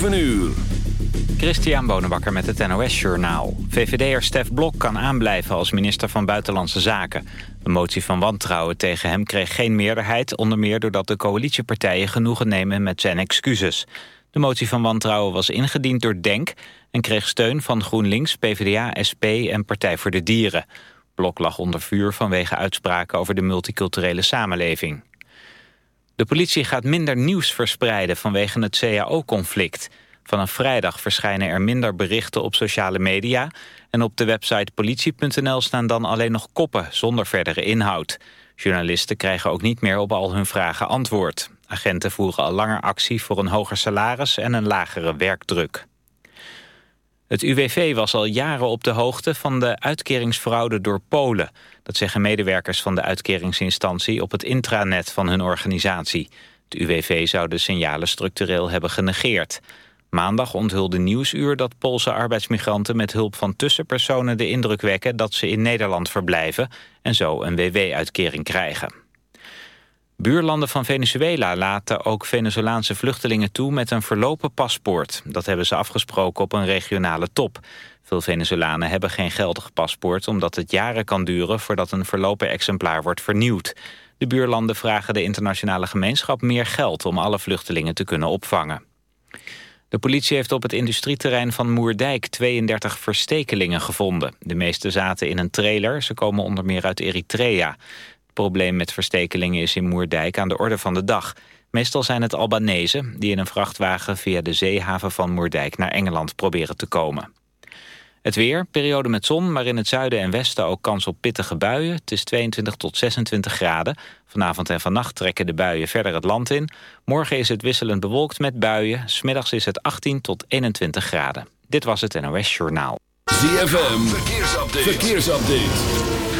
7 uur. Christian Bonenbakker met het NOS Journaal. VVD'er Stef Blok kan aanblijven als minister van Buitenlandse Zaken. De motie van wantrouwen tegen hem kreeg geen meerderheid... onder meer doordat de coalitiepartijen genoegen nemen met zijn excuses. De motie van wantrouwen was ingediend door DENK... en kreeg steun van GroenLinks, PvdA, SP en Partij voor de Dieren. Blok lag onder vuur vanwege uitspraken over de multiculturele samenleving. De politie gaat minder nieuws verspreiden vanwege het CAO-conflict. Vanaf vrijdag verschijnen er minder berichten op sociale media... en op de website politie.nl staan dan alleen nog koppen zonder verdere inhoud. Journalisten krijgen ook niet meer op al hun vragen antwoord. Agenten voeren al langer actie voor een hoger salaris en een lagere werkdruk. Het UWV was al jaren op de hoogte van de uitkeringsfraude door Polen. Dat zeggen medewerkers van de uitkeringsinstantie op het intranet van hun organisatie. Het UWV zou de signalen structureel hebben genegeerd. Maandag onthulde Nieuwsuur dat Poolse arbeidsmigranten met hulp van tussenpersonen de indruk wekken dat ze in Nederland verblijven en zo een WW-uitkering krijgen. Buurlanden van Venezuela laten ook Venezolaanse vluchtelingen toe met een verlopen paspoort. Dat hebben ze afgesproken op een regionale top. Veel Venezolanen hebben geen geldig paspoort omdat het jaren kan duren voordat een verlopen exemplaar wordt vernieuwd. De buurlanden vragen de internationale gemeenschap meer geld om alle vluchtelingen te kunnen opvangen. De politie heeft op het industrieterrein van Moerdijk 32 verstekelingen gevonden. De meeste zaten in een trailer, ze komen onder meer uit Eritrea. Probleem met verstekelingen is in Moerdijk aan de orde van de dag. Meestal zijn het Albanese die in een vrachtwagen via de zeehaven van Moerdijk naar Engeland proberen te komen. Het weer, periode met zon, maar in het zuiden en westen ook kans op pittige buien. Het is 22 tot 26 graden. Vanavond en vannacht trekken de buien verder het land in. Morgen is het wisselend bewolkt met buien. Smiddags is het 18 tot 21 graden. Dit was het NOS Journaal. ZFM, verkeersupdate. verkeersupdate.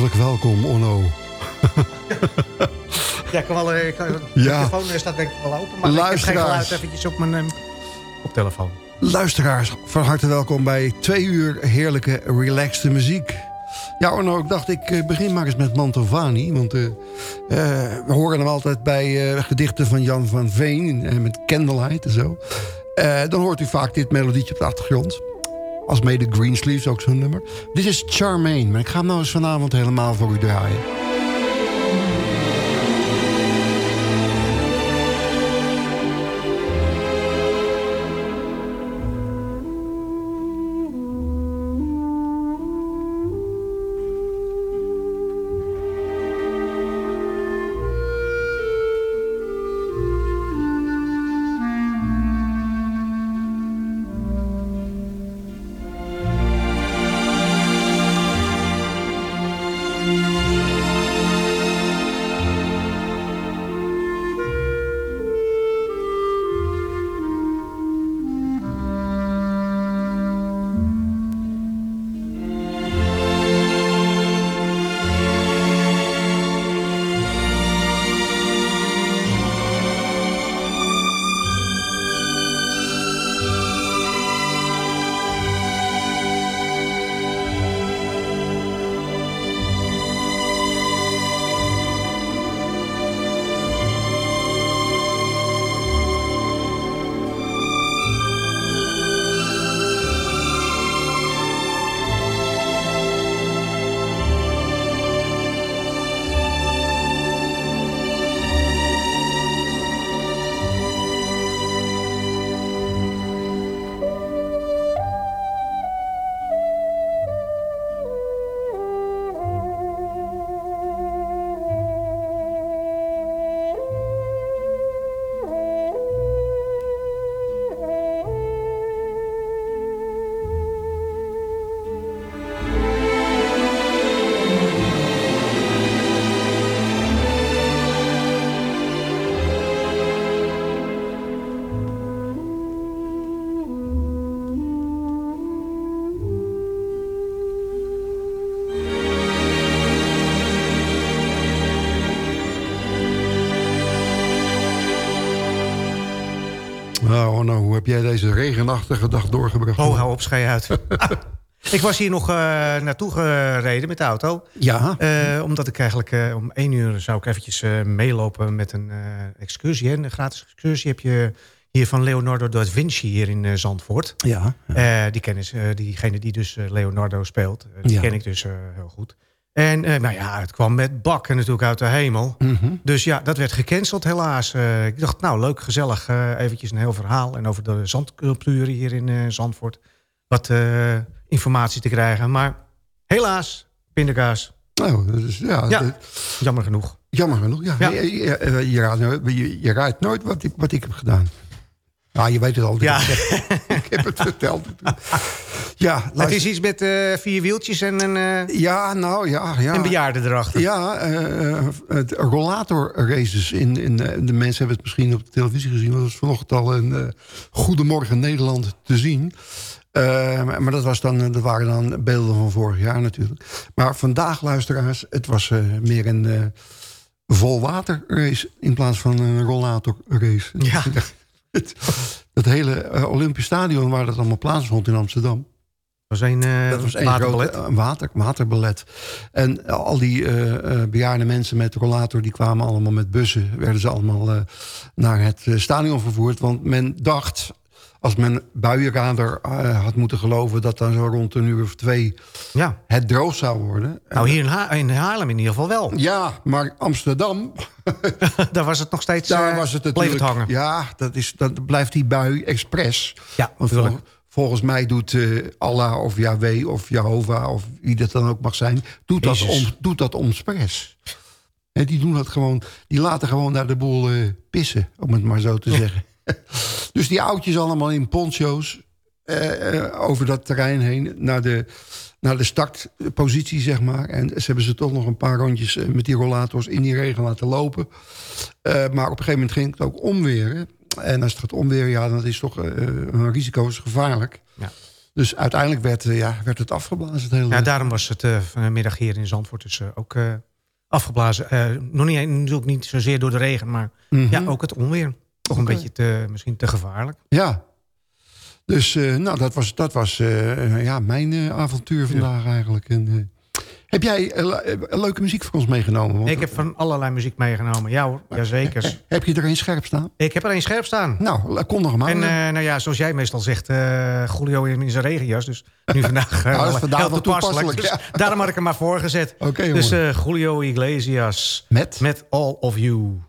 Hartelijk welkom, Onno. Ja, ik kan wel, ik kan, de Ja. telefoon staat denk ik wel open, maar ik heb Luisteraars. eventjes op mijn eh, op telefoon. Luisteraars, van harte welkom bij twee uur heerlijke, relaxte muziek. Ja, Onno, ik dacht ik eh, begin maar eens met Mantovani. Want eh, eh, we horen hem altijd bij eh, gedichten van Jan van Veen... en met Candlelight en zo. Eh, dan hoort u vaak dit melodietje op de achtergrond. Als mede Greensleeves, ook zo'n nummer. Dit is Charmaine, maar ik ga hem nou eens vanavond helemaal voor u draaien. Heb jij deze regenachtige dag doorgebracht? Oh, hou op, schei uit. ik was hier nog eh, naartoe gereden met de auto. Ja. Eh, omdat ik eigenlijk eh, om één uur zou ik eventjes meelopen met een excursie. Hè. Een gratis excursie heb je hier van Leonardo da Vinci hier in Zandvoort. Ja. Die kennis, eh, diegene die dus Leonardo speelt, die Ja. ken ik dus heel goed. En eh, nou ja, het kwam met bakken natuurlijk uit de hemel. Mhm. Dus ja, dat werd gecanceld helaas. Eh, ik dacht, nou leuk, gezellig, eh, eventjes een heel verhaal. En over de zandculturen hier in Zandvoort. Wat informatie te krijgen. Maar helaas, pindakaas. Nou, dus, ja, Jammer genoeg. jammer genoeg. Ja. Ja. Je, je, je, raadt nooit- je, je raadt nooit wat ik, wat ik heb gedaan. Ja, je weet het al. Ja. ik heb het verteld. Ja, Het is iets met eh, vier wieltjes en een, eh ja, nou ja. ja. een bejaarde erachter. Ja, eh, het rollator races. In, in, de mensen hebben het misschien op de televisie gezien. Dat was vanochtend al een Goedemorgen Nederland te zien. Maar dat, was dan, dat waren dan beelden van vorig jaar natuurlijk. Maar vandaag, luisteraars, het was meer een eh volwater race... in plaats van een rollator race. Ja. Het, het hele eh, Olympisch Stadion waar dat allemaal plaatsvond in Amsterdam... Dat was een, eh Dat was één waterballet. groot, eh, water, waterballet. En al die eh, eh, bejaarde mensen met rollator... die kwamen allemaal met bussen. Werden ze allemaal eh, naar het eh, stadion vervoerd. Want men dacht, als men buienradar eh, had moeten geloven... dat dan zo rond een uur of twee Ja. het droog zou worden. Nou, hier in, Ha- in Haarlem in ieder geval wel. Ja, maar Amsterdam, Daar was het nog steeds daar eh, was het natuurlijk... hangen. Ja, dat, is, dat blijft die bui expres. Ja, Want vol- volgens mij doet eh, Allah of Yahweh of Jehovah... of wie dat dan ook mag zijn, doet dat, om, doet dat omspres. En die doen dat gewoon, die laten gewoon naar de boel pissen, om het maar zo te zeggen. dus die oudjes allemaal in poncho's eh, eh, over dat terrein heen... naar de, naar de startpositie, zeg maar. En ze hebben ze toch nog een paar rondjes eh, met die rollators in die regen laten lopen. Eh, maar op een gegeven moment ging het ook omweren. En als het gaat omweren, ja, dan is toch eh, een risico is gevaarlijk. Ja. Dus uiteindelijk werd, ja, werd het afgeblazen. Het hele Ja, daarom was het vanmiddag hier in Zandvoort dus ook afgeblazen. Nog niet, natuurlijk niet zozeer door de regen, maar Mhm. ja, ook het onweer. Toch een beetje te, misschien te gevaarlijk. Ja. Dus eh, nou, dat was, dat was eh, ja, mijn eh, avontuur vandaag eigenlijk. En, heb jij le- leuke muziek voor ons meegenomen? Want- Ik heb van allerlei muziek meegenomen. Ja hoor, jazeker. Heb je er een scherp staan? Ik heb er één scherp staan. Nou, kom nog maar. En nou ja, zoals jij meestal zegt, eh Julio in zijn regenjas. Dus nu vandaag Nou, vandaag heel toepasselijk. Dus daarom had ik hem maar voorgezet. Oké, jongen. dus Julio Iglesias Met? met All of You.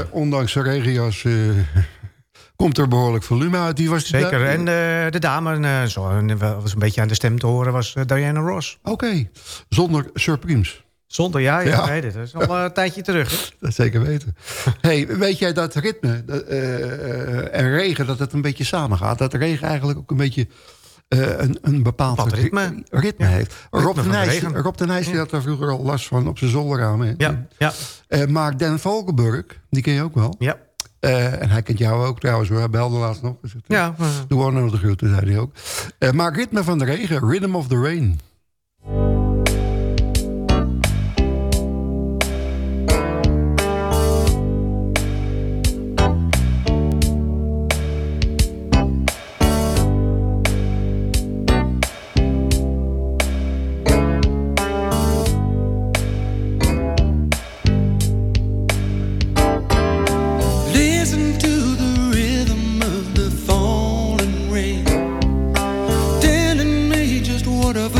Ja, ondanks, de regenjas eh, komt er behoorlijk volume uit. Die was Zeker. En eh, de dame, eh, zo, was een beetje aan de stem te horen, was Diana Ross. Oké, zonder surprimes. Zonder, ja, ja, Ja. Dat is al een tijdje terug. hè? Dat zeker weten. hey, weet jij dat ritme dat, en regen, dat het een beetje samengaat? Dat regen eigenlijk ook een beetje eh, een, een bepaald Bepaald ri- ritme. ritme heeft. Rob de, van de Nijs. Rob de Nijs die had daar vroeger al last van op zijn zolderraam. hè. Ja, ja, Eh, maar Dan Valkenburg, die ken je ook wel. ja. Eh, en hij kent jou ook trouwens, hoor. hij belde laatst nog. Dus ja Doe nog de groeten, zei hij ook. Maar ritme van de regen, Rhythm of the Rain. Me just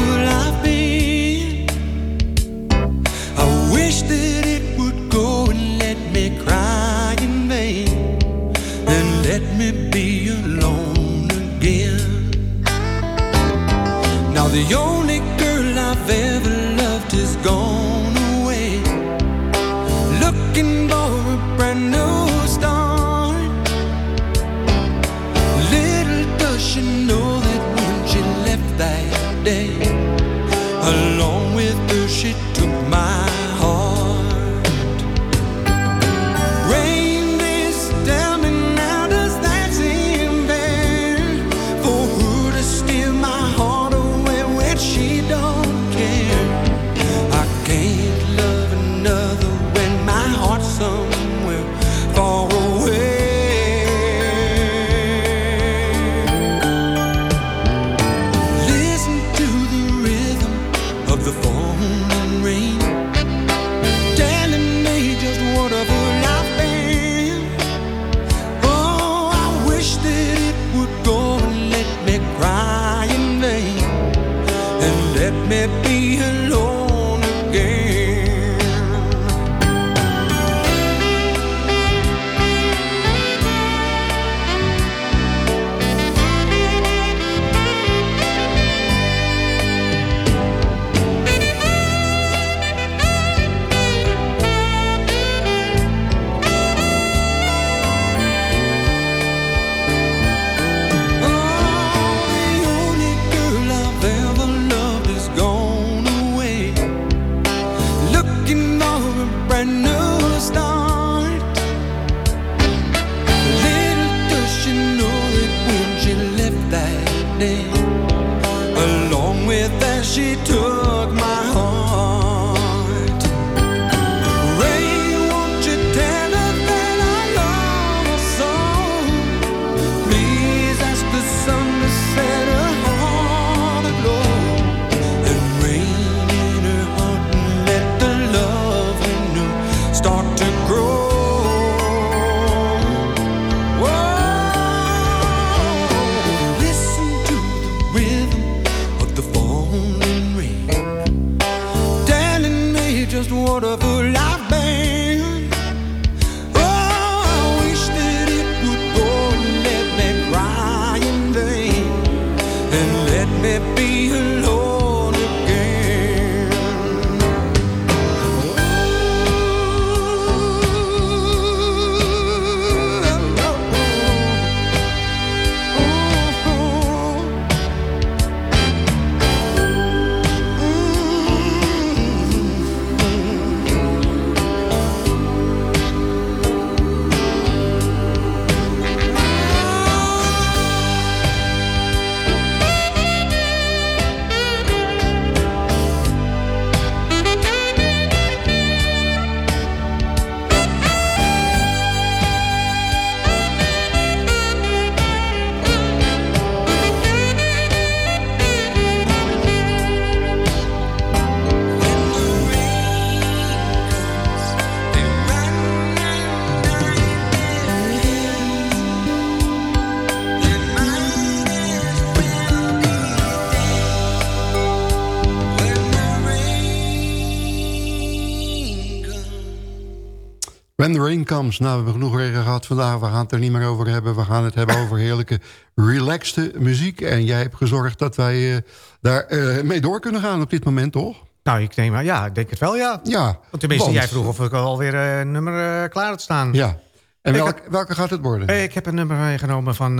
When the Rain Comes. Nou, we hebben genoeg regen gehad vandaag. We gaan het er niet meer over hebben. We gaan het hebben over heerlijke, relaxte muziek. En jij hebt gezorgd dat wij eh, daar eh, mee door kunnen gaan op dit moment, toch? Nou, ik neem aan. Ja, ik denk het wel, ja. ja want tenminste, want... jij vroeg of ik alweer eh, een nummer klaar had staan. Ja. En welke gaat het worden? Ik heb een nummer meegenomen van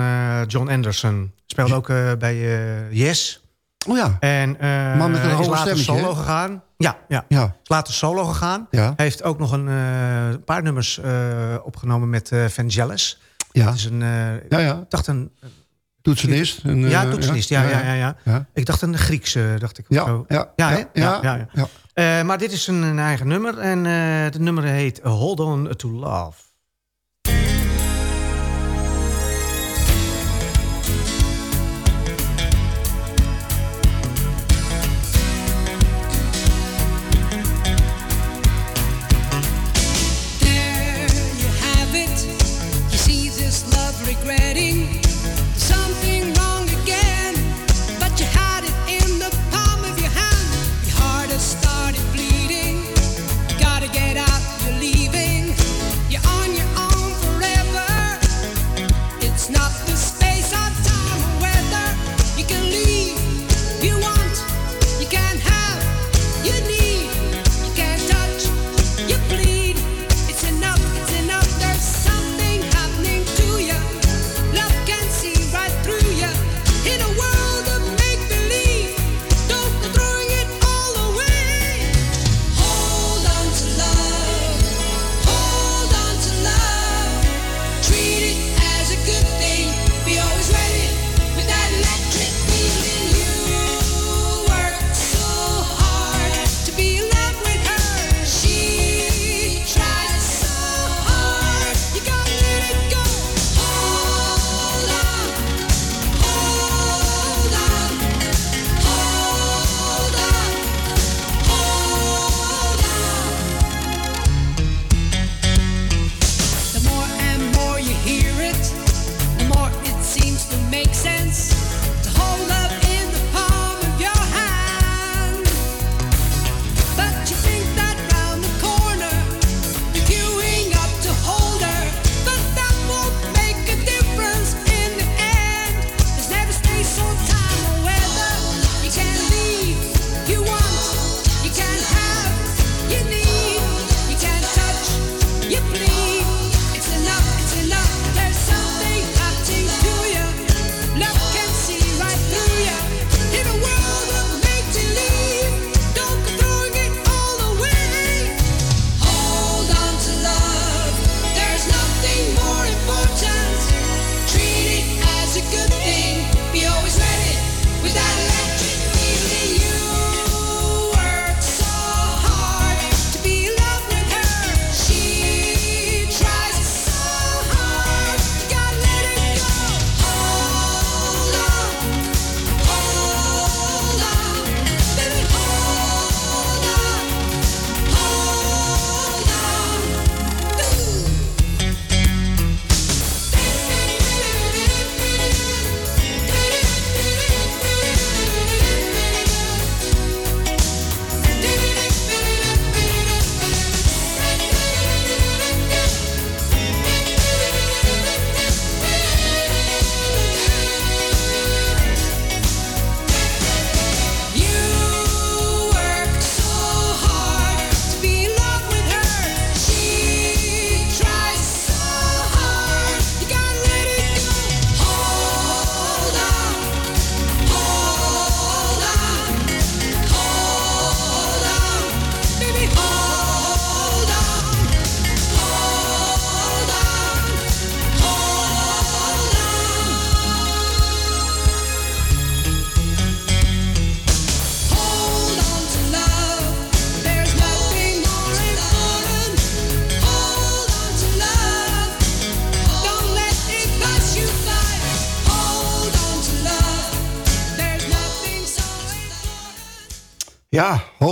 John Anderson. Speelde ook bij Yes. Oh ja, en, man met een hoge later solo gegaan. Ja, ja. ja. Later solo gegaan. Hij heeft ook nog een eh, paar nummers eh, opgenomen met uh, Vangelis. Ja. Dat is een, ja, ja. dacht een... Toetsenist. Een, ja, toetsenist. Ja, ja, ja, ja, ja, Ik dacht een Griekse, dacht ik. Ja, zo. ja, ja, ja, maar dit is een, een eigen nummer. En het nummer heet Hold On To Love.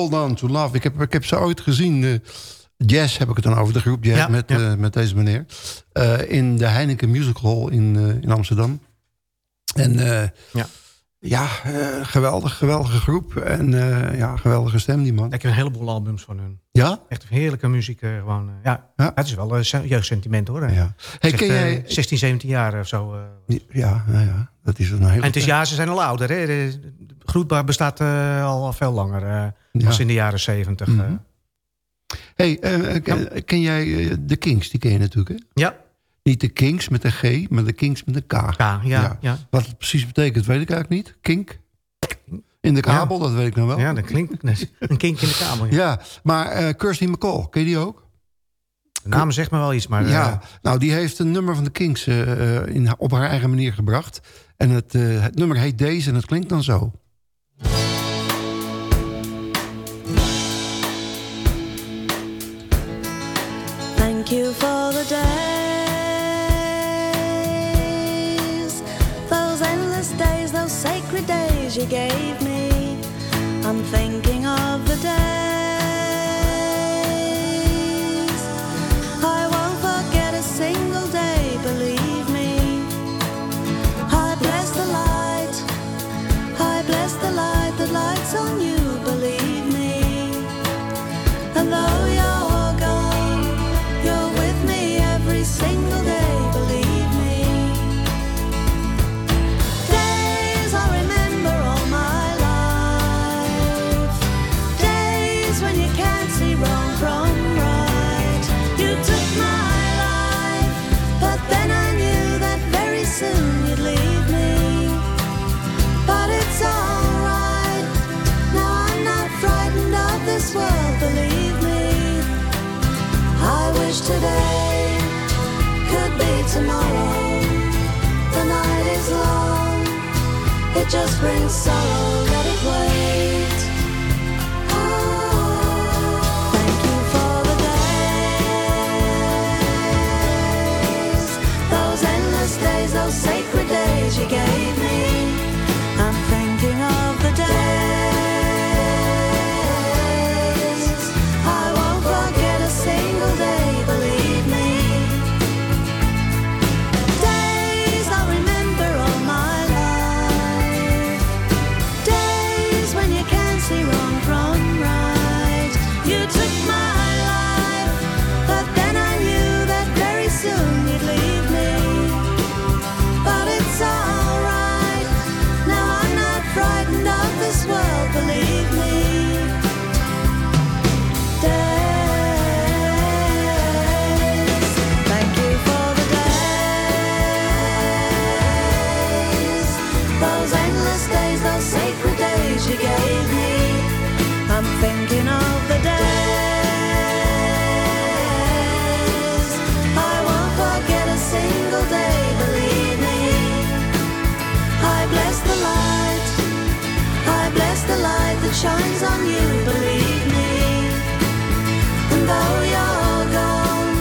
Hold On To Love. Ik heb, ik heb ze ooit gezien. Uh, jazz heb ik het dan over, de groep jazz met, eh, met deze meneer. Eh, in de Heineken Music Hall in, in Amsterdam. En ja, ja geweldig, geweldige groep. En ja, geweldige stem die man. Ik heb een heleboel albums van hun. Ja? Echt heerlijke muziek gewoon. ja. ja, het is wel een jeugdsentiment hoor. Ja. Hey, ken jij... 16, 17 jaar of zo. ja, ja, ja, dat is een hele... En het is ja, ze zijn al ouder hè. De groep bestaat al veel langer eh Ja. Als in de jaren 70. eh. Mhm. Hey, eh, ken, ken jij eh, de Kings? Die ken je natuurlijk, hè? Ja. Niet de Kings met een G, maar de Kings met een K. ja, ja. Wat het precies betekent, weet ik eigenlijk niet. Kink? In de kabel, dat weet ik nog wel. Ja, dat klinkt een kink in de kamer. Ja. Ja, maar eh Kirsty McCall, ken je die ook? De naam zegt me wel iets, maar... ja, eh, nou die heeft een nummer van de Kings eh, eh, in, op haar eigen manier gebracht. En het, eh, het nummer heet Deze en het klinkt dan zo. Days, those endless days, those sacred days you gave me. I'm thinking just brings sorrow. Shines on you, believe me. And though you're gone,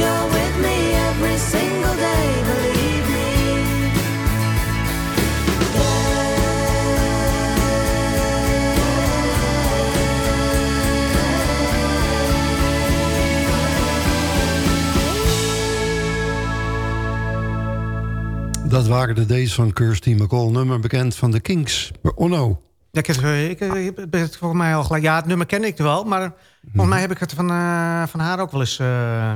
you're with me every single day, believe me. Dat waren de Days van Kirsty McCall. Nummer bekend van de Kings. Onno. Ja, ik, eh, ik, eh, ik heb het volgens mij al gelijk. Ja, het nummer ken ik wel, maar volgens mij heb ik het van, eh, van haar ook wel eens eh,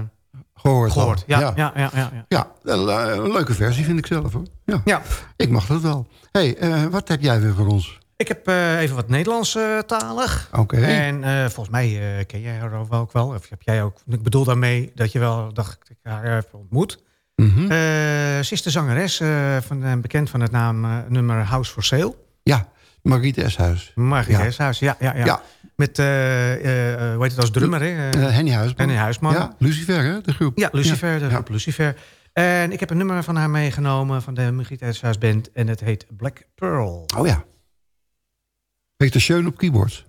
Gehoord. Ja, ja. Ja, ja, ja, Ja, een, le- een leuke versie vind ik zelf hoor. Ja. Ja. Ik mag dat wel. hey, wat heb jij weer voor ons? Ik heb even wat Nederlands talig. Oké. En volgens mij ken jij haar ook wel. Of heb jij ook. Ik bedoel daarmee dat je wel dacht ik haar heb ontmoet. Eh, ze is de zangeres, van, bekend van het naam nummer House for Sale. Ja, Margriet Eshuis. Margriet Ja. Eshuis, ja, ja, ja. Ja. Met, eh, eh, hoe heet het als drummer, hè? Henny Huisman. Henny Huisman. Ja, Lucifer hè, de groep. Ja, Lucifer, de Ja. groep Lucifer. En ik heb een nummer van haar meegenomen van de Margriet Eshuis Band. En het heet Black Pearl. Oh ja. Peter Schön op keyboard.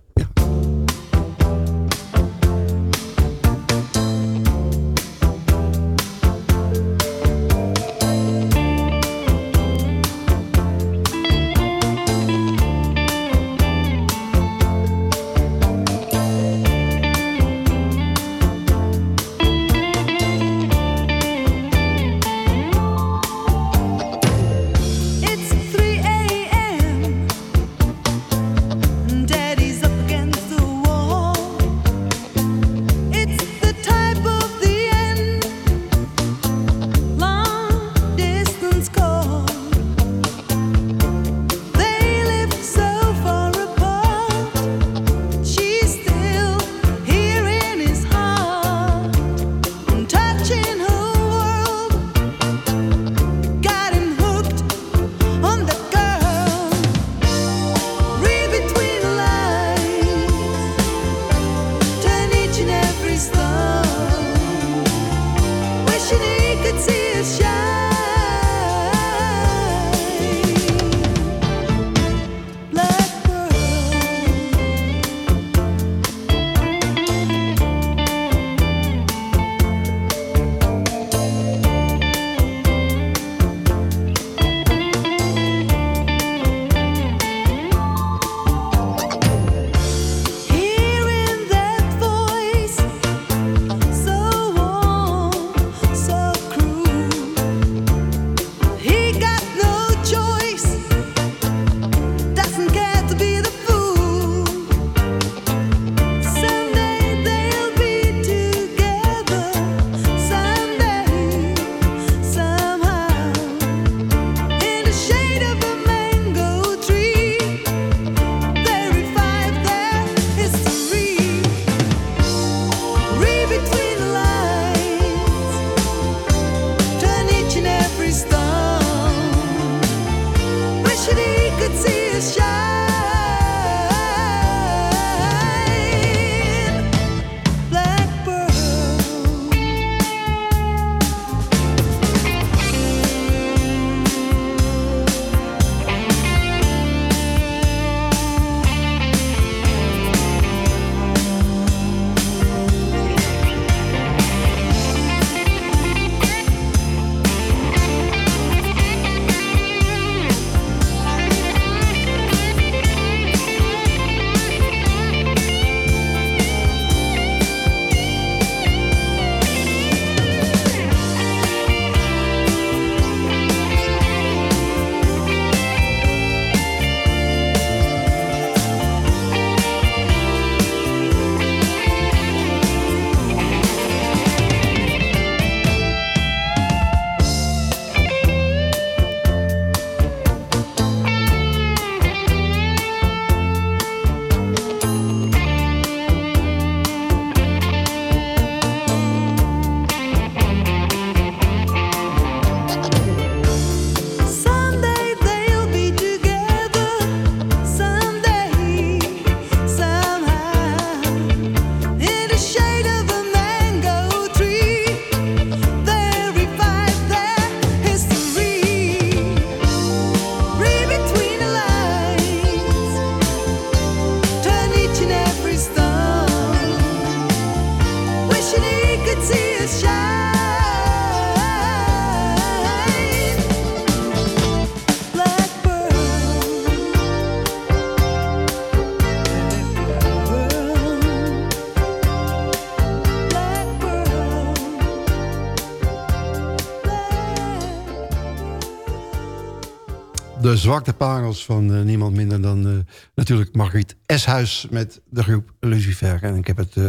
De zwarte parels van eh, niemand minder dan eh, natuurlijk Margriet Eshuis met de groep Lucifer. En ik heb het eh,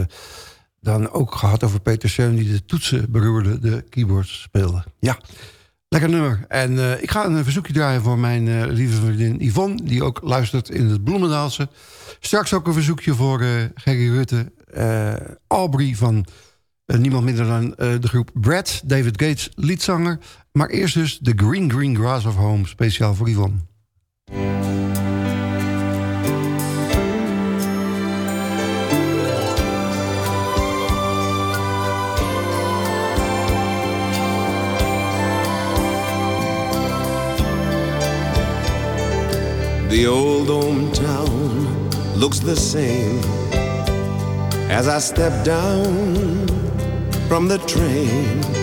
dan ook gehad over Peter Seun die de toetsen beroerde, de keyboards speelde. Ja, lekker nummer. En ik ga een verzoekje draaien voor mijn lieve vriendin Yvonne, die ook luistert in het Bloemendaalse. Straks ook een verzoekje voor Gerry Rutte, Aubrey van niemand minder dan de groep Brad, David Gates, liedzanger. Maar eerst dus The Green Green Grass of Home, speciaal voor Yvonne. The old hometown looks the same as I step down from the train.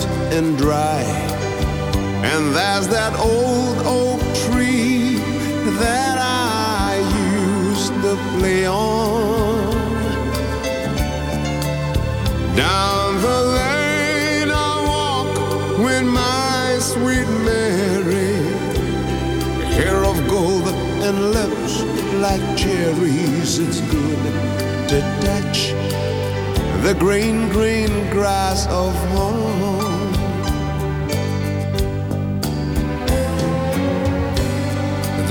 and dry. And there's that old oak tree that I used to play on. Down the lane I walk with my sweet Mary, hair of gold and lips like cherries. It's good to touch the green, green grass of home.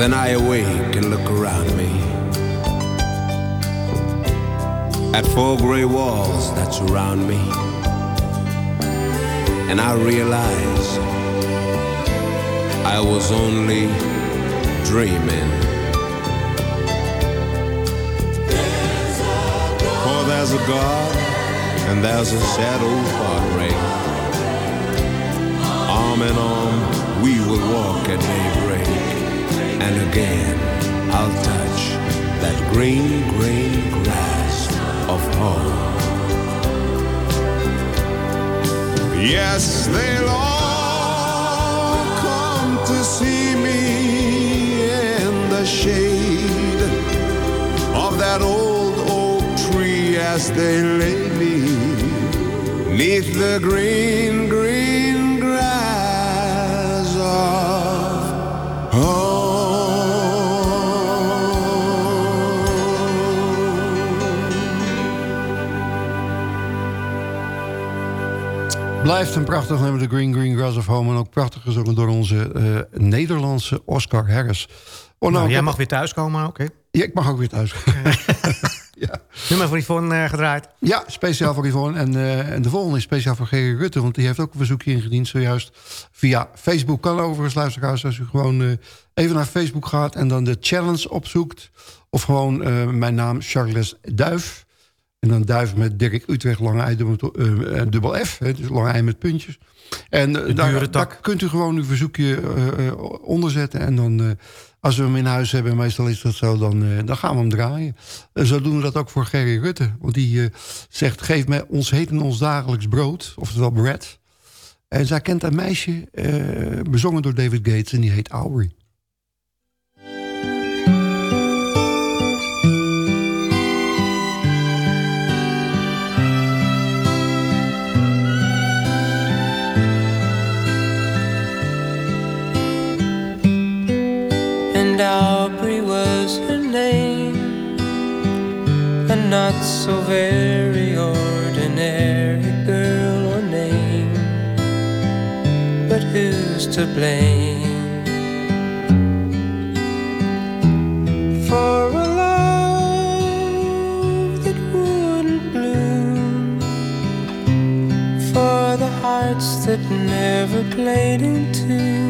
Then I awake and look around me at four gray walls that surround me. And I realize I was only dreaming. For there's a God and there's a sad old heartbreak. Arm in arm, we will walk at daybreak. And again, I'll touch that green, green grass of home. Yes, they'll all come to see me in the shade of that old oak tree as they lay me neath the green, Blijft een prachtig nummer, The Green Green Grass of Home. En ook prachtig gezongen door onze eh, Nederlandse Oscar Harris. Oh, Nou, ik jij heb- mag weer thuiskomen hè? Ja, ik mag ook weer thuis. Nummer voor Yvonne eh, gedraaid. Ja, speciaal voor Yvonne. En, eh, en de volgende is speciaal voor Gerry Rutte. Want die heeft ook een verzoekje ingediend zojuist via Facebook. Kan overigens, luisteraars, als u gewoon even naar Facebook gaat... en dan de challenge opzoekt. Of gewoon mijn naam Charles Duif. En dan Duif met Dirk Utrecht, lange ei, dubbel, eh, dubbel F. Hè, dus lange ei met puntjes. En De daar, kunt u gewoon uw verzoekje eh, onderzetten. En dan, als we hem in huis hebben, meestal is dat zo, dan, dan gaan we hem draaien. En zo doen we dat ook voor Gerry Rutte. Want die zegt, geef mij ons heten ons dagelijks brood. Oftewel bread. En zij kent een meisje, bezongen door David Gates. En die heet Aubrey. And Aubrey was her name, and not so very ordinary girl or name. But who's to blame for a love that wouldn't bloom? For the hearts that never played in tune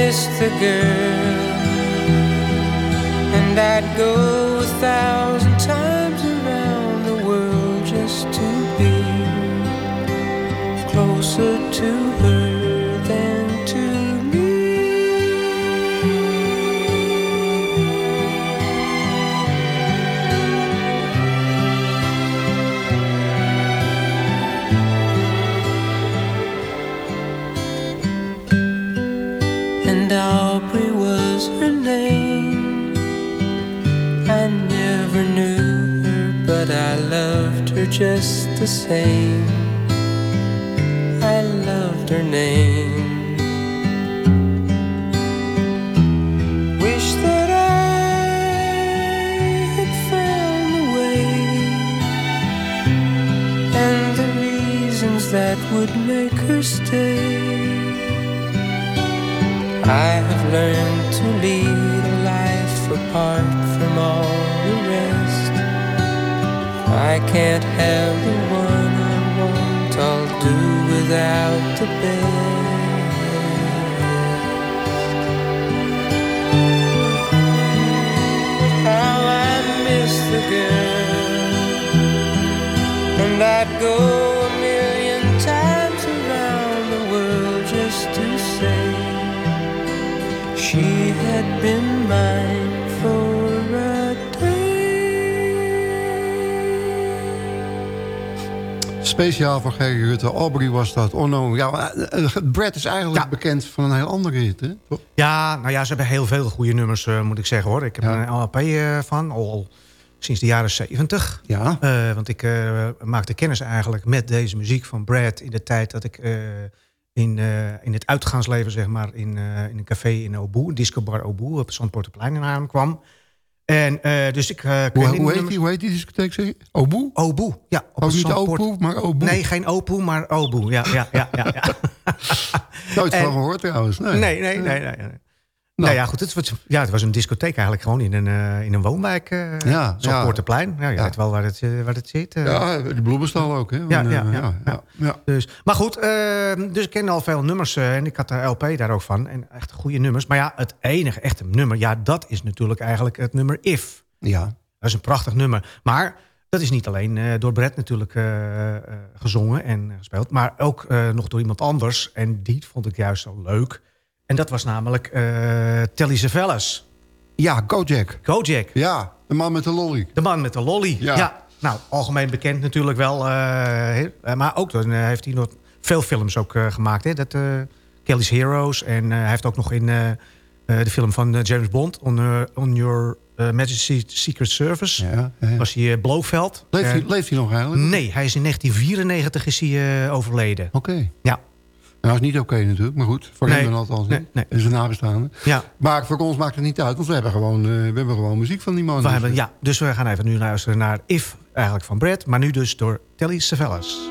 Miss the girl, and I'd go a thousand times around the world just to be closer to her was her name. I never knew her, but I loved her just the same. I loved her name. Wish that I had found way and the reasons that would make her stay. I have learned lead a life apart from all the rest. I can't have the one I want, I'll do without the best. How I miss the girl, and I'd go Speciaal voor Gerry Rutte. Aubrey was dat. Oh no. Ja, eh, eh, Brad is eigenlijk bekend van een heel andere hit, hè? Toch? Ja, nou ja, ze hebben heel veel goede nummers, eh, moet ik zeggen hoor. Ik heb een LP eh, van, al, al sinds de jaren 70. Ja. Eh, want ik eh, maakte kennis eigenlijk met deze muziek van Brad... in de tijd dat ik eh, in, eh, in het uitgaansleven, zeg maar... in, eh, in een café in Oboe, een discobar Oboe... op Zandpoorteplein in Haarlem kwam. En eh, dus ik... Hoe, hoe, heet nummers- die, hoe heet die discotheek, zeg je? Oboe? Oboe, ja. Op Ook het niet Zandpoort- Opoe, maar Oboe? Nee, geen Opoe, maar Oboe. Ja, ja, ja, ja, ja. Nooit En- van gehoord trouwens. Nee, Nee, nee, nee. nee, nee. Nou ja, goed, het was, ja, het was een discotheek eigenlijk gewoon in een, eh, in een woonwijk. eh Ja, Zandpoorteplein. Ja, je Ja. weet wel waar het, eh, waar het zit. Ja, de bloemenstal ook, hè? Ja, ja, ja. Dus, maar goed, eh, dus ik kende al veel nummers en ik had de LP daar ook van. En echt goede nummers. Maar ja, het enige echte nummer, ja, dat is natuurlijk eigenlijk het nummer If. Ja. Dat is een prachtig nummer. Maar dat is niet alleen door Brett natuurlijk gezongen en gespeeld. Maar ook nog door iemand anders. En die vond ik juist zo leuk. En dat was namelijk eh Telly Savalas. Ja, Kojak. Kojak. Ja, de man met de lolly. De man met de lolly. Ja. Ja. Nou, algemeen bekend natuurlijk wel. eh, eh, maar ook dan heeft hij nog veel films ook gemaakt. Hè? Dat, Kelly's Heroes. En hij heeft ook nog in de film van James Bond... On, on Your Majesty's Secret Service. Ja, ja. Was hij Blofeld. Leeft, hij, leeft hij nog eigenlijk? Nee, hij is in 1994 is hij, overleden. Oké. Ja. Nou, is niet oké natuurlijk, maar goed. Voor Nee. hem dan althans. Nee, niet. nee. En zijn nabestaanden. Ja. Maar voor ons maakt het niet uit, want we hebben gewoon, eh, we hebben gewoon muziek van die man. We hebben, ja, dus we gaan even nu luisteren naar If, eigenlijk van Brad. Maar nu dus door Telly Savalas.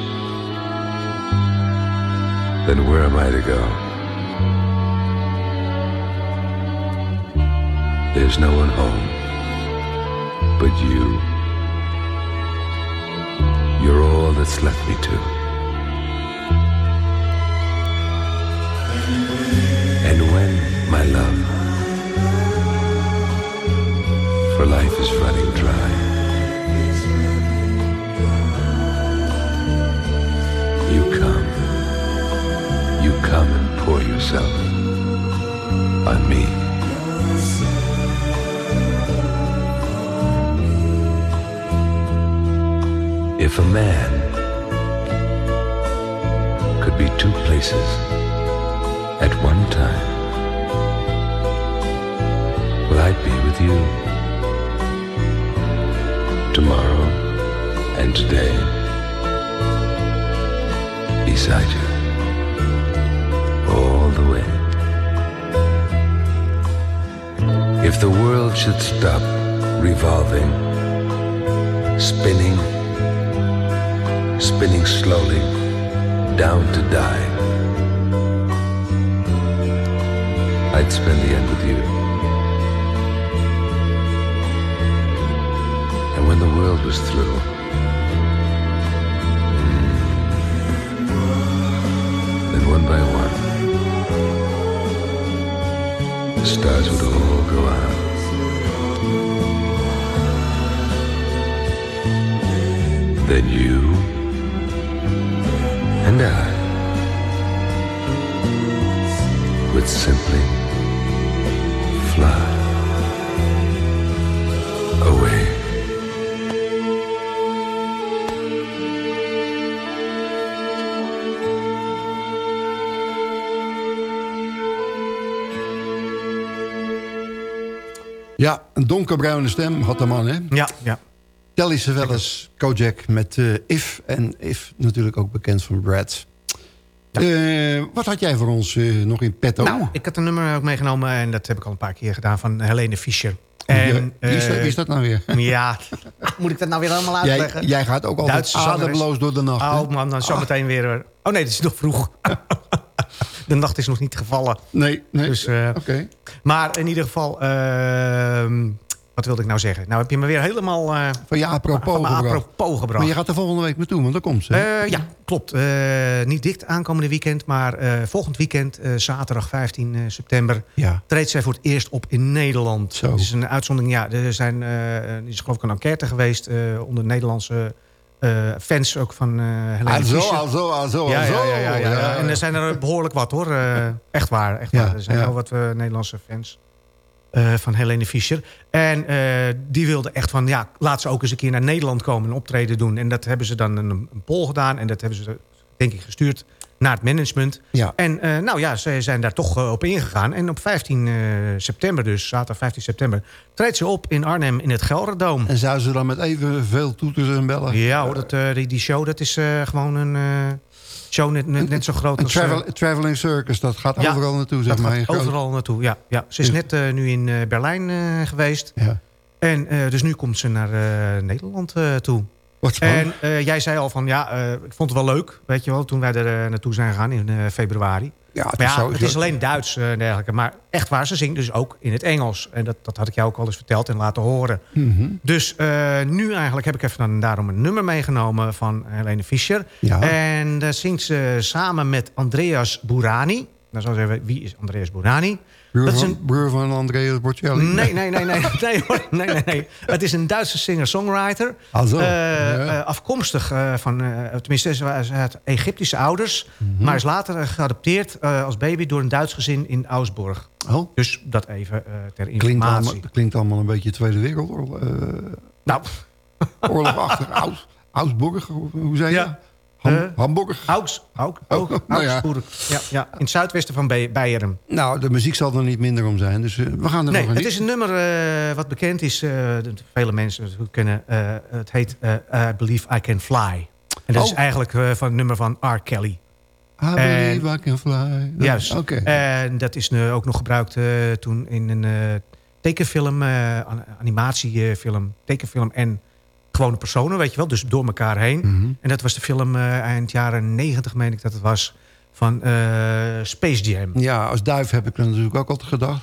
then where am I to go? There's no one home but you. You're all that's left me to. And when, my love, for life is running dry, come and pour yourself on me. If a man could be two places at one time, well, I'd be with you tomorrow and today beside you If the world should stop revolving, spinning, spinning slowly down to die, I'd spend the end with you. And when the world was through, mm, then one by one, the stars would all go out. Then you and I would simply Ja, een donkerbruine stem had de man, hè? Ja, ja. Telly Savalas, Kojak met eh, If. En If natuurlijk ook bekend van Brad. Eh, wat had jij voor ons eh, nog in petto? Nou, ik had een nummer ook meegenomen en dat heb ik al een paar keer gedaan van Helene Fischer. Ja, En, wie, is dat, eh, wie is dat nou weer? Ja, moet ik dat nou weer allemaal Jij, uitleggen? jij gaat ook altijd Duitse ademloos door de nacht. hè? Oh man, dan zometeen weer... Oh nee, het is nog vroeg. de nacht is nog niet gevallen. Nee, nee. Dus, eh, Oké. Maar in ieder geval... ehm, wat wilde ik nou zeggen? Nou heb je me weer helemaal... eh, Van je apropos van gebracht. apropos gebracht. Maar je gaat er volgende week naartoe, want dan komt ze. Eh, ja, klopt. Niet dicht aankomende weekend, maar volgend weekend, zaterdag 15 eh, september, Ja. treedt zij voor het eerst op in Nederland. Zo. Het is een uitzondering. Ja, er zijn, is geloof ik een enquête geweest onder Nederlandse eh, fans ook van eh Helene Ah, zo, Fischer. ah, zo, ah, zo, ja, ja, ja, ja, En er zijn er behoorlijk wat hoor. Eh, echt waar, echt waar. Er zijn wel wat Nederlandse fans. van Helene Fischer. En die wilde echt van, ja, laat ze ook eens een keer naar Nederland komen en optreden doen. En dat hebben ze dan een, een poll gedaan. En dat hebben ze, denk ik, gestuurd naar het management. Ja. En eh, nou ja, ze zijn daar toch eh, op ingegaan. En op 15 eh, september dus, zaterdag 15 september... treedt ze op in Arnhem in het Gelderdoom. En zouden ze dan met evenveel toeters en bellen? Ja hoor, dat, die, die show, dat is gewoon een show net, net, net zo groot Een als... travel, traveling circus, dat gaat Ja, overal naartoe, zeg maar. overal naartoe, ja. ja. Ze is net nu in Berlijn geweest. Ja. En dus nu komt ze naar Nederland toe. Wat. En eh, jij zei al van, ja, eh, ik vond het wel leuk, weet je wel, toen wij er eh, naartoe zijn gegaan in februari. Ja, het maar is ja, het is alleen Duits en dergelijke. Maar echt waar, ze zingt dus ook in het Engels. En dat, dat had ik jou ook al eens verteld en laten horen. Mhm. Dus nu eigenlijk heb ik even dan daarom een nummer meegenomen van Helene Fischer. Ja. En daar zingt ze samen met Andreas Bourani. Dan zou zeggen, wie is Andreas Bourani? Broer Dat is van, een broer van Andreas Bocelli. Nee, nee, nee, nee, nee, hoor. nee, nee, nee. Het is een Duitse singer-songwriter. Ah, zo. Eh, Ja. eh, afkomstig eh, van, tenminste, ze had Egyptische ouders. Mhm. Maar is later geadopteerd als baby door een Duits gezin in Augsburg. Oh. Dus dat even ter Klinkt informatie. allemaal, klinkt allemaal een beetje Tweede Wereldoorlog. Nou, oorlogachtig. Aus, Augsburg, hoe hoe zei je? Ja. Ham- Hamburg. Augs, Aug, Aug, nou ja. Ja, ja, in het zuidwesten van Be- Beieren. Nou, de muziek zal er niet minder om zijn. Dus eh, we gaan er Nee, nog het is een nummer eh, wat bekend is. eh, vele mensen natuurlijk kennen. Het heet I Believe I Can Fly. En dat is Oh. eigenlijk van het nummer van R. Kelly. I believe I can fly. Juist. Oké. En dat is nu ook nog gebruikt toen in een tekenfilm, an- animatiefilm, tekenfilm en gewone personen, weet je wel. Dus door elkaar heen. Mhm. En dat was de film eh, eind jaren negentig, meen ik dat het was, van eh, Space Jam. Ja, als duif heb ik er natuurlijk ook altijd gedacht.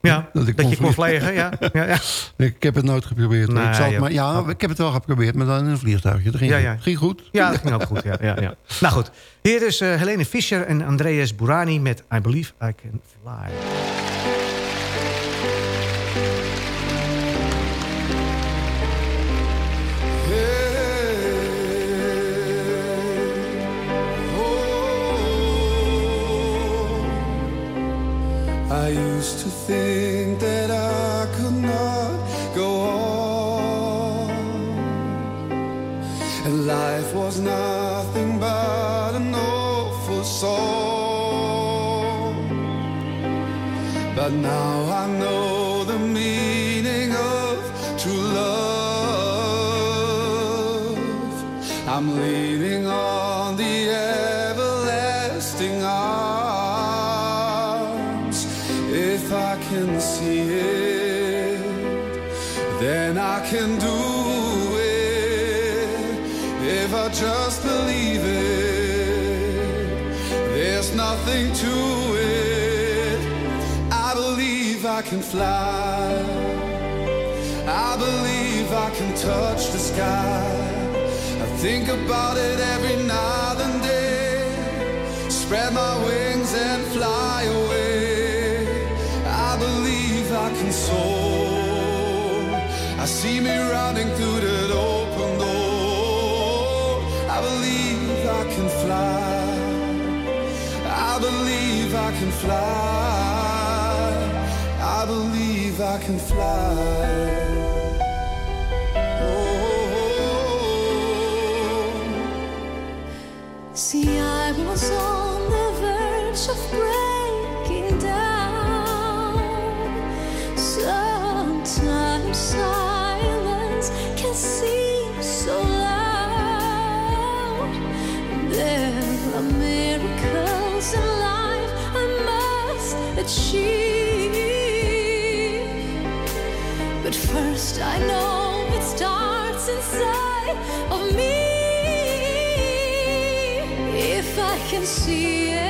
Ja, dat, ik dat je kon vliegen. ja. ja, ja. Ik heb het nooit geprobeerd. Nee, ik zal het maar, ja, ik heb het wel geprobeerd, maar dan in een vliegtuigje. Dat ging, Ja, goed. ja. ging goed. Ja, dat ging ook goed. Ja, ja, ja. Nou goed, hier is eh, Helene Fischer en Andreas Burani met I Believe I Can Fly. I used to think that I could not go on, and life was nothing but an awful song. But now I know fly. I believe I can touch the sky. I think about it every night and day. Spread my wings and fly away. I believe I can soar. I see me running through that open door. I believe I can fly. I believe I can fly. Believe I can fly. Oh. See, I was on the verge of breaking down. Sometimes silence can seem so loud. There are miracles in life I must achieve. Can see it,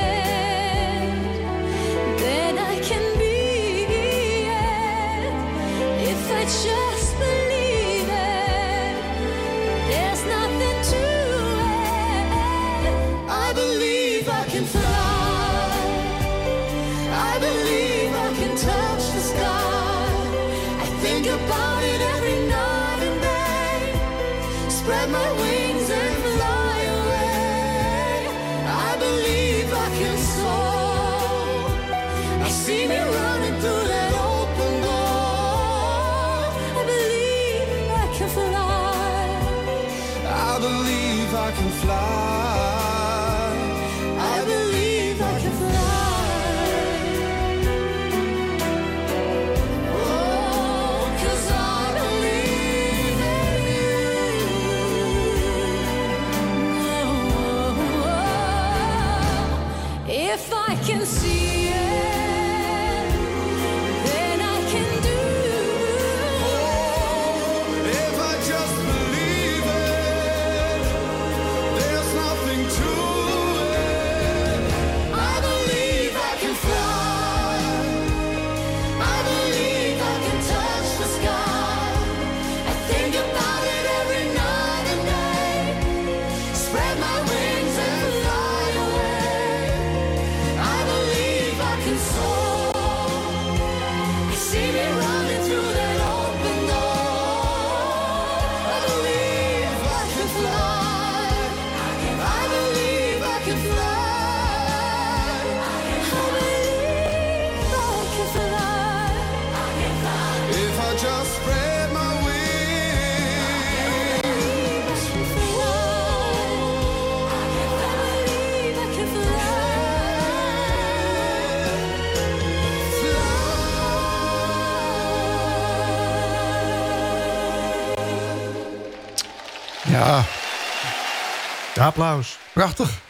applaus. Prachtig.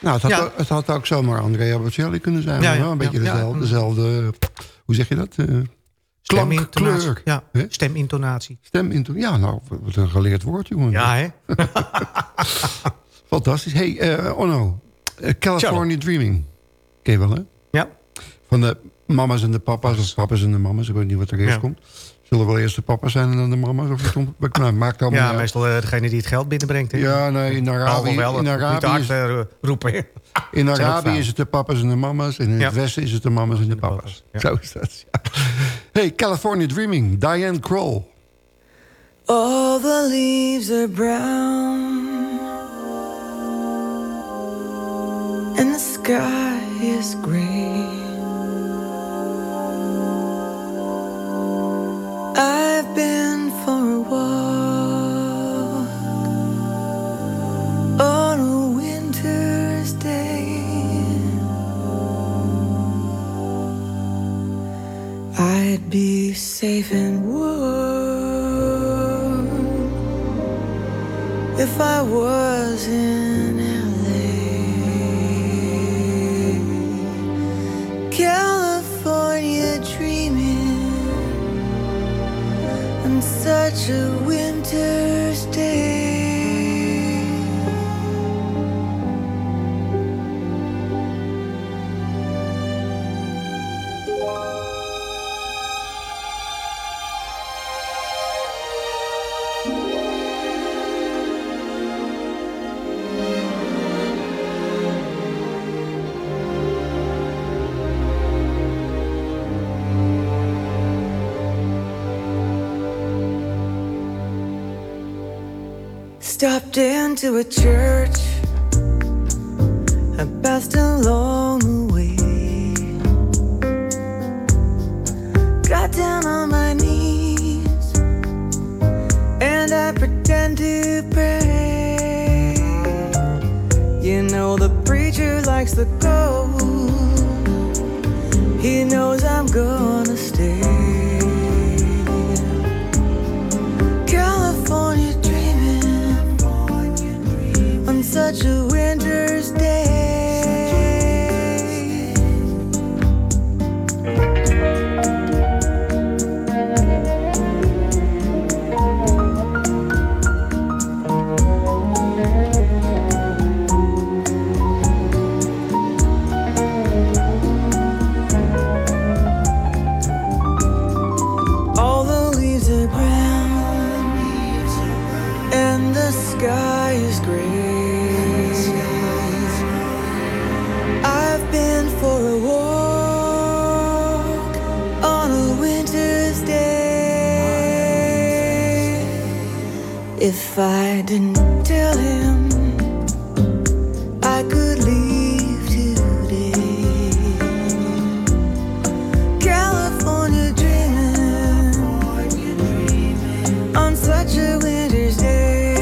Nou, het had, Ja. ook, het had ook zomaar Andrea Bocelli kunnen zijn. Ja, maar ja, wel een beetje dezelfde, dezelfde... Hoe zeg je dat? Eh, klank, Stemintonatie. kleur. Ja, stemintonatie. Steminto ja, nou, wat een geleerd woord, jongen. Ja, hè? Fantastisch. hey, eh, Onno. eh, California Dreaming. Ken je wel, hè? Ja. Van de mama's en de papa's, of papa's en de mama's. Ik weet niet wat er eerst Ja. komt. Zullen wel eerst de papa's zijn en dan de mama's? Of het nou, maakt allemaal Ja, meestal eh, degene die het geld binnenbrengt. hè? Ja, nee, in Arabië, wel, in Arabië, is, eh, roepen. in Arabië is het de papa's en de mama's. En in Ja. het westen is het de mama's en de papa's. Zo is dat, ja. Hey, California Dreaming, Diane Kroll. All the leaves are brown and the sky is gray. I've been for a walk on a winter's day. I'd be safe and warm if I was in LA. Such a winter's day. Into a church, I passed along the way. Got down on my knees, and I pretend to pray. You know, the preacher likes the go, he knows I'm gonna I didn't tell him I could leave today. California dreaming on such a winter's day.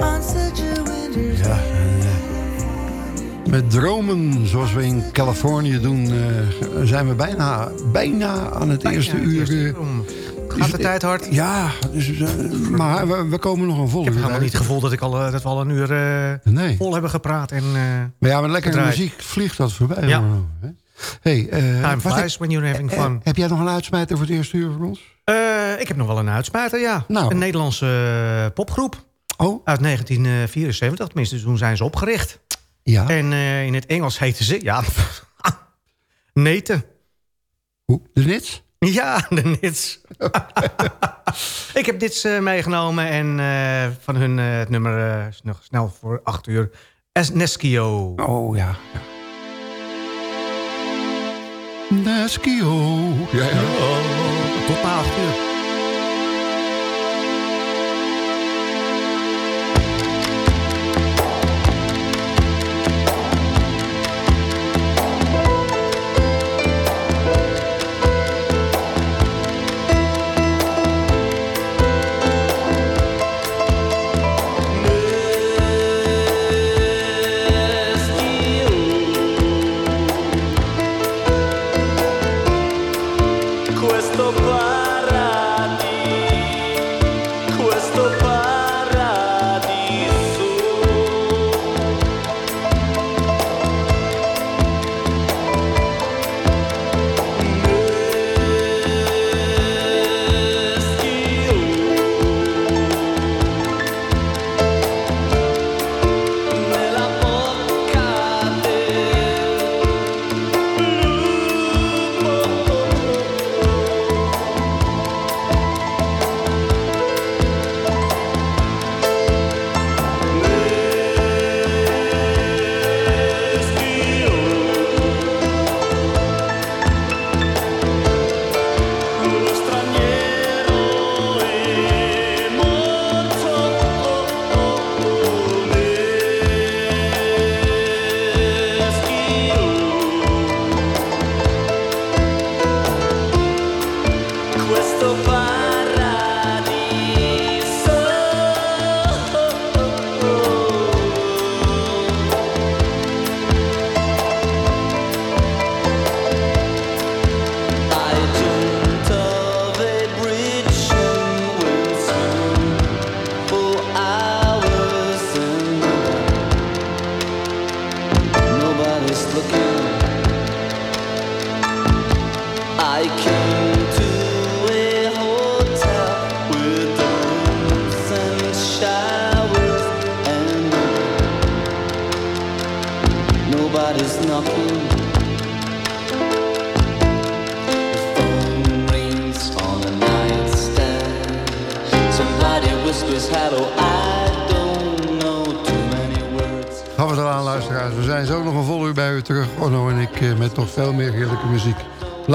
On such a winter's Ja, met dromen zoals we in Californië doen... eh, zijn we bijna, bijna aan het eerste uur. Gaat de tijd hard? Ja, dus, eh, maar we, we komen nog een volle Ik heb helemaal niet het gevoel dat, ik al, eh, dat we al een uur eh, Nee. vol hebben gepraat. En, eh, Maar ja, met lekkere gedraaid. muziek vliegt dat voorbij. Ja. Hè? Hey, eh, Time flies heb- when you're having fun. heb jij nog een uitsmijter voor het eerste uur voor ons? Eh, ik heb nog wel een uitsmijter, ja. Nou. Een Nederlandse popgroep. Oh. Uit 1974, tenminste toen zijn ze opgericht. Ja. En eh, in het Engels heten ze, ja, Neten. Hoe? De Nits? Ja, de Nits. ik heb dit eh, meegenomen en eh, van hun eh, het nummer nog snel voor acht uur. Es Neskio. Oh ja. Neskio. Ja, ja. Tot na acht uur.